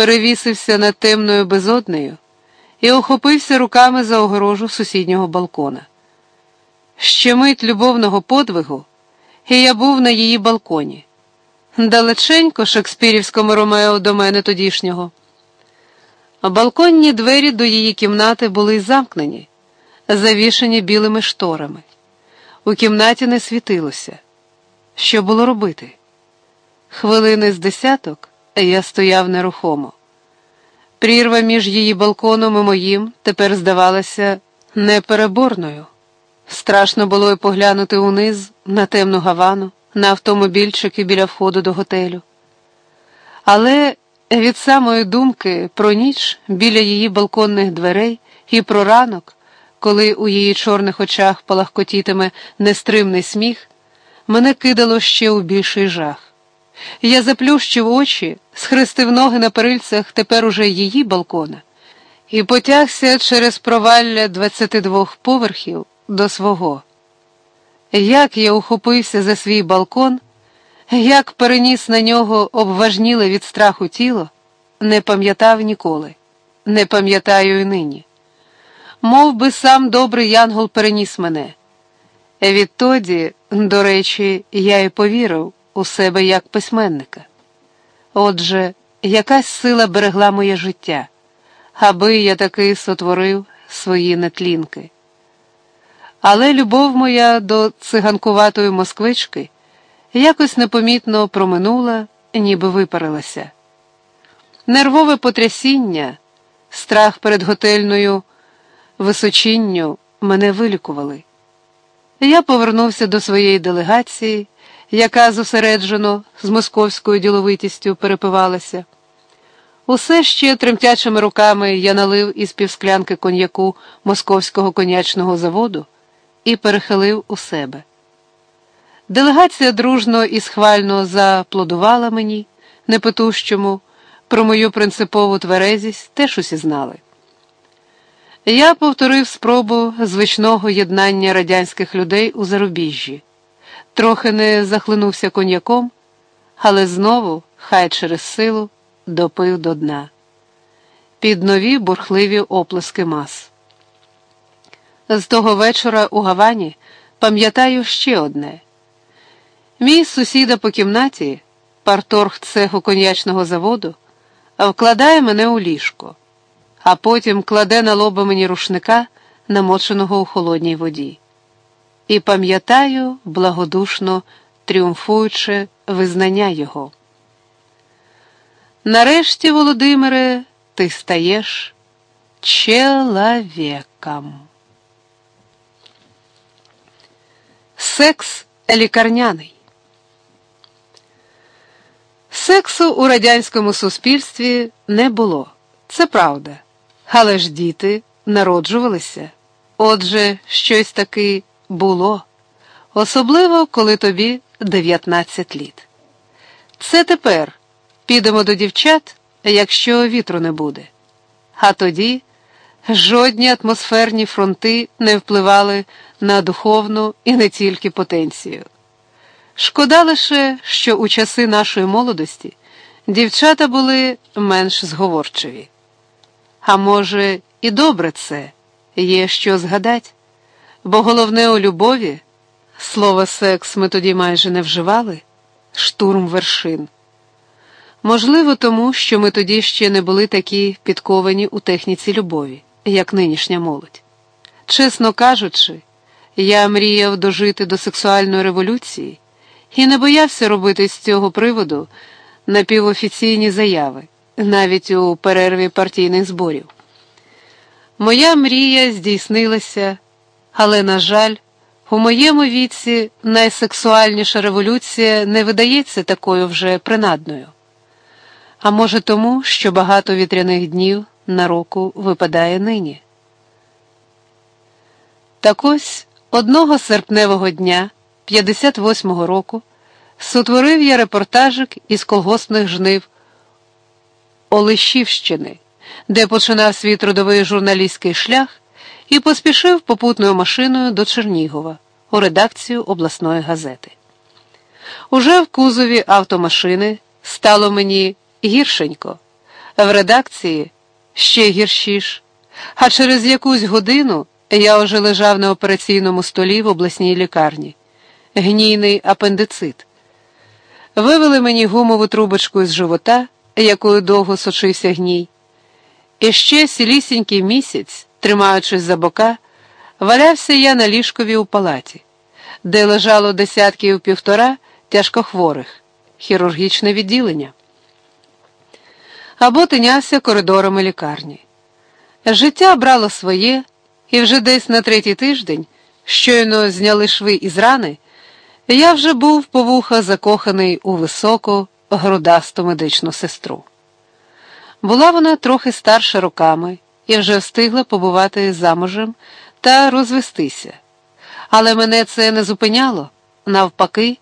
перевісився над темною безоднею і охопився руками за огорожу сусіднього балкона. Ще мить любовного подвигу, і я був на її балконі. Далеченько шекспірівському Ромео до мене тодішнього. Балконні двері до її кімнати були замкнені, завішені білими шторами. У кімнаті не світилося. Що було робити? Хвилини з десяток я стояв нерухомо. Прірва між її балконом і моїм тепер здавалася непереборною. Страшно було й поглянути униз на темну гавану, на автомобільчики біля входу до готелю. Але від самої думки про ніч біля її балконних дверей і про ранок, коли у її чорних очах палахкотітиме нестримний сміх, мене кидало ще у більший жах. Я заплющив очі, схрестив ноги на перильцях тепер уже її балкона, і потягся через провалля 22 поверхів до свого. Як я ухопився за свій балкон, як переніс на нього обважніле від страху тіло, не пам'ятав ніколи, не пам'ятаю й нині. Мов би сам добрий янгол переніс мене. Відтоді, до речі, я й повірив у себе як письменника. Отже, якась сила берегла моє життя, аби я таки сотворив свої нетлінки. Але любов моя до циганкуватої москвички якось непомітно проминула, ніби випарилася. Нервове потрясіння, страх перед готельною височинню мене вилікували. Я повернувся до своєї делегації, яка зосереджено з московською діловитістю перепивалася. Усе ще тремтячими руками я налив із півсклянки коньяку московського конячного заводу і перехилив у себе. Делегація дружно і схвально заплодувала мені, непотущому, про мою принципову тверезість теж усі знали. Я повторив спробу звичного єднання радянських людей у зарубіжжі, трохи не захлинувся коньяком, але знову, хай через силу, допив до дна. Під нові бурхливі оплески мас. З того вечора у Гавані пам'ятаю ще одне. Мій сусіда по кімнаті, парторг цеху коньячного заводу, вкладає мене у ліжко а потім кладе на лоба мені рушника, намоченого у холодній воді. І пам'ятаю, благодушно тріумфуюче визнання його. Нарешті, Володимире, ти стаєш чоловіком. Секс лікарняний. Сексу у радянському суспільстві не було. Це правда. Але ж діти народжувалися. Отже, щось таки було, особливо, коли тобі 19 літ. Це тепер підемо до дівчат, якщо вітру не буде. А тоді жодні атмосферні фронти не впливали на духовну і не тільки потенцію. Шкода лише, що у часи нашої молодості дівчата були менш зговорчиві. А може, і добре це, є що згадать, бо головне у любові, слово секс ми тоді майже не вживали, штурм вершин. Можливо, тому, що ми тоді ще не були такі підковані у техніці любові, як нинішня молодь. Чесно кажучи, я мріяв дожити до сексуальної революції і не боявся робити з цього приводу напівофіційні заяви навіть у перерві партійних зборів. Моя мрія здійснилася, але, на жаль, у моєму віці найсексуальніша революція не видається такою вже принадною. А може, тому, що багато вітряних днів на року випадає нині. Так ось одного серпневого дня 58-го року сотворив я репортажик із колгоспних жнив. Олещівщини, де починав свій трудовий журналістський шлях, і поспішив попутною машиною до Чернігова у редакцію обласної газети. Уже в кузові автомашини стало мені гіршенько, в редакції ще гіршіш, а через якусь годину я вже лежав на операційному столі в обласній лікарні. Гнійний апендицит. Вивели мені гумову трубочку із живота, якою довго сочився гній. І ще сілісінький місяць, тримаючись за бока, валявся я на ліжкові у палаті, де лежало десятків півтора тяжкохворих, хірургічне відділення. Або тинявся коридорами лікарні. Життя брало своє, і вже десь на третій тиждень, щойно зняли шви із рани, я вже був по вуха закоханий у високу, грудасту медичну сестру. Була вона трохи старша роками і вже встигла побувати замужем та розвестися. Але мене це не зупиняло, навпаки,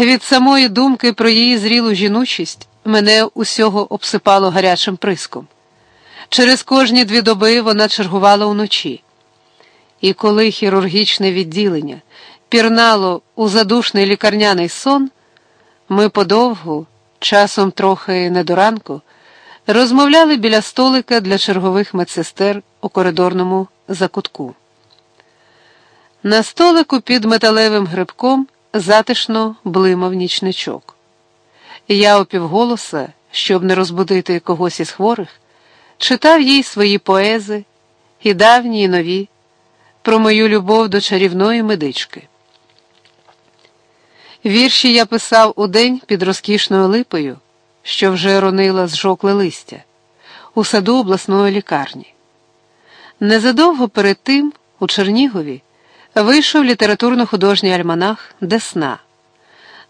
від самої думки про її зрілу жінучість мене усього обсипало гарячим приском. Через кожні дві доби вона чергувала уночі. І коли хірургічне відділення пірнало у задушний лікарняний сон, ми подовгу, часом трохи не до ранку, розмовляли біля столика для чергових медсестер у коридорному закутку. На столику під металевим грибком затишно блимав нічничок. Я опівголоса, щоб не розбудити когось із хворих, читав їй свої поези, і давні, і нові, про мою любов до чарівної медички. Вірші я писав у день під розкішною липою, що вже ронила зжокле листя, у саду обласної лікарні. Незадовго перед тим, у Чернігові, вийшов літературно-художній альманах Десна,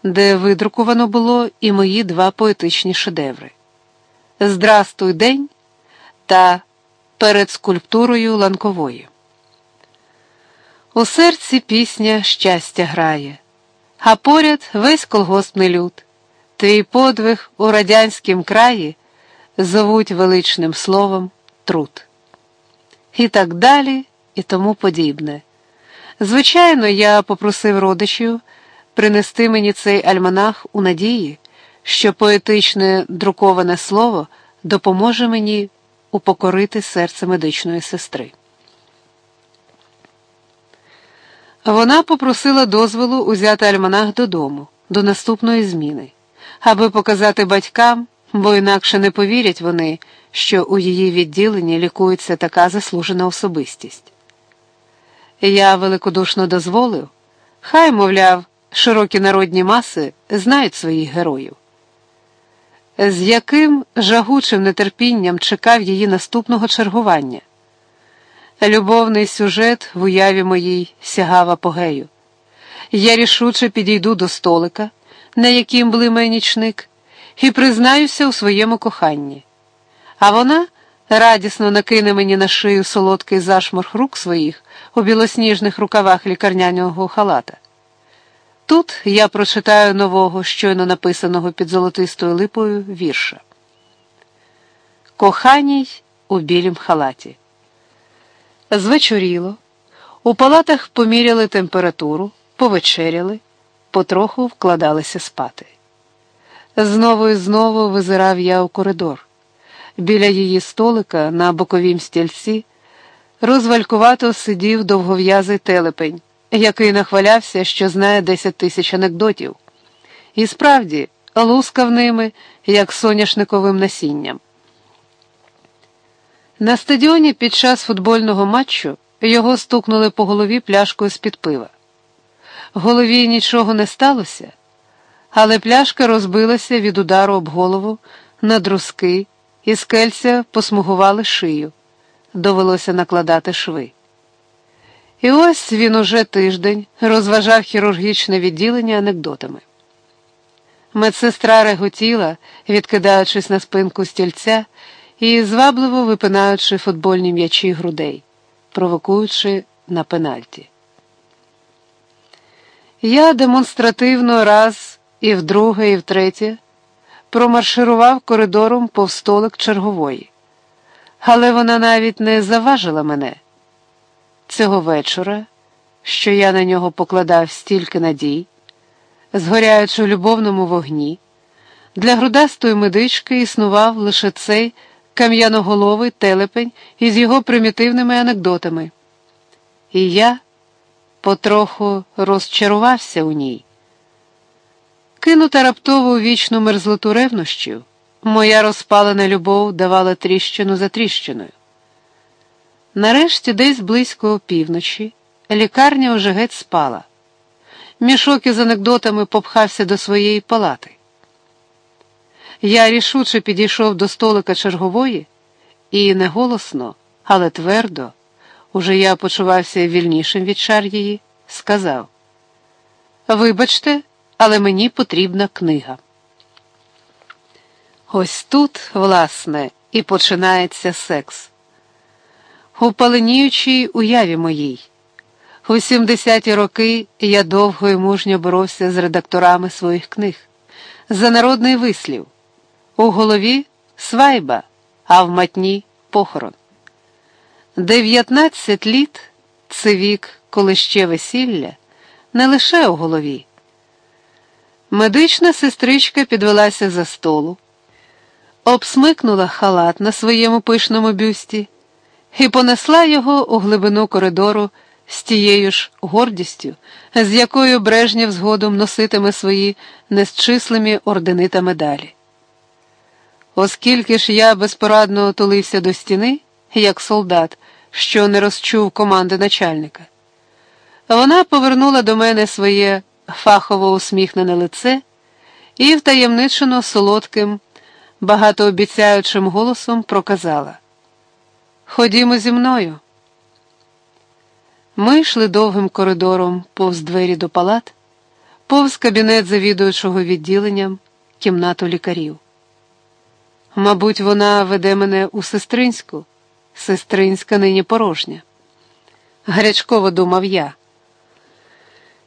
де видрукувано було і мої два поетичні шедеври Здрастуй день та перед скульптурою ланкової. У серці пісня щастя грає, а поряд весь колгоспний люд. Твій подвиг у радянськім краї зовуть величним словом труд. І так далі, і тому подібне. Звичайно, я попросив родичів принести мені цей альманах у надії, що поетичне друковане слово допоможе мені упокорити серце медичної сестри. Вона попросила дозволу узяти альманах додому, до наступної зміни, аби показати батькам, бо інакше не повірять вони, що у її відділенні лікується така заслужена особистість. Я великодушно дозволив, хай, мовляв, широкі народні маси знають своїх героїв. З яким жагучим нетерпінням чекав її наступного чергування. Любовний сюжет в уяві моїй сягав апогею. Я рішуче підійду до столика, на яким блимає нічник, і признаюся у своєму коханні. А вона радісно накине мені на шию солодкий зашморг рук своїх у білосніжних рукавах лікарняного халата. Тут я прочитаю нового, щойно написаного під золотистою липою вірша. Коханій у білім халаті. Звечоріло, у палатах поміряли температуру, повечеряли, потроху вкладалися спати. Знову і знову визирав я у коридор. Біля її столика на боковім стільці розвалькувато сидів довгов'язий телепень, який нахвалявся, що знає десять тисяч анекдотів. І справді лускав ними, як соняшниковим насінням. На стадіоні під час футбольного матчу його стукнули по голові пляшкою з-під пива. Голові нічого не сталося, але пляшка розбилася від удару об голову на друзки, і скельця посмугували шию. Довелося накладати шви. І ось він уже тиждень розважав хірургічне відділення анекдотами. Медсестра реготіла, відкидаючись на спинку стільця і звабливо випинаючи футбольні м'ячі грудей, провокуючи на пенальті. Я демонстративно раз і вдруге, і втретє промарширував коридором повстолик чергової, але вона навіть не заважила мене. Цього вечора, що я на нього покладав стільки надій, згоряючи в любовному вогні, Для грудастої медички існував лише цей кам'яноголовий телепень із його примітивними анекдотами. І я потроху розчарувався у ній. Кинута раптово вічну мерзлоту ревнощів, моя розпалена любов давала тріщину за тріщиною. Нарешті, десь близько опівночі, лікарня вже геть спала. Мішок із анекдотами попхався до своєї палати. Я рішуче підійшов до столика чергової і не голосно, але твердо, уже я почувався вільнішим від шар сказав: Вибачте, але мені потрібна книга. Ось тут, власне, і починається секс. У паленіючій уяві моїй. У 70-ті роки я довго і мужньо боровся з редакторами своїх книг за народний вислів. У голові свайба, а в матні похорон. Дев'ятнадцять літ це вік, коли ще весілля, не лише у голові. Медична сестричка підвелася за столу, обсмикнула халат на своєму пишному бюсті і понесла його у глибину коридору з тією ж гордістю, з якою Брежнєв згодом носитиме свої незчислимі ордени та медалі. Оскільки ж я безпорадно тулився до стіни, як солдат, що не розчув команди начальника, вона повернула до мене своє фахово усміхнене лице і втаємничено солодким, багатообіцяючим голосом проказала: Ходімо зі мною. Ми йшли довгим коридором повз двері до палат, повз кабінет завідуючого відділенням, кімнату лікарів. Мабуть, вона веде мене у сестринську, сестринська нині порожня. Гарячково думав я.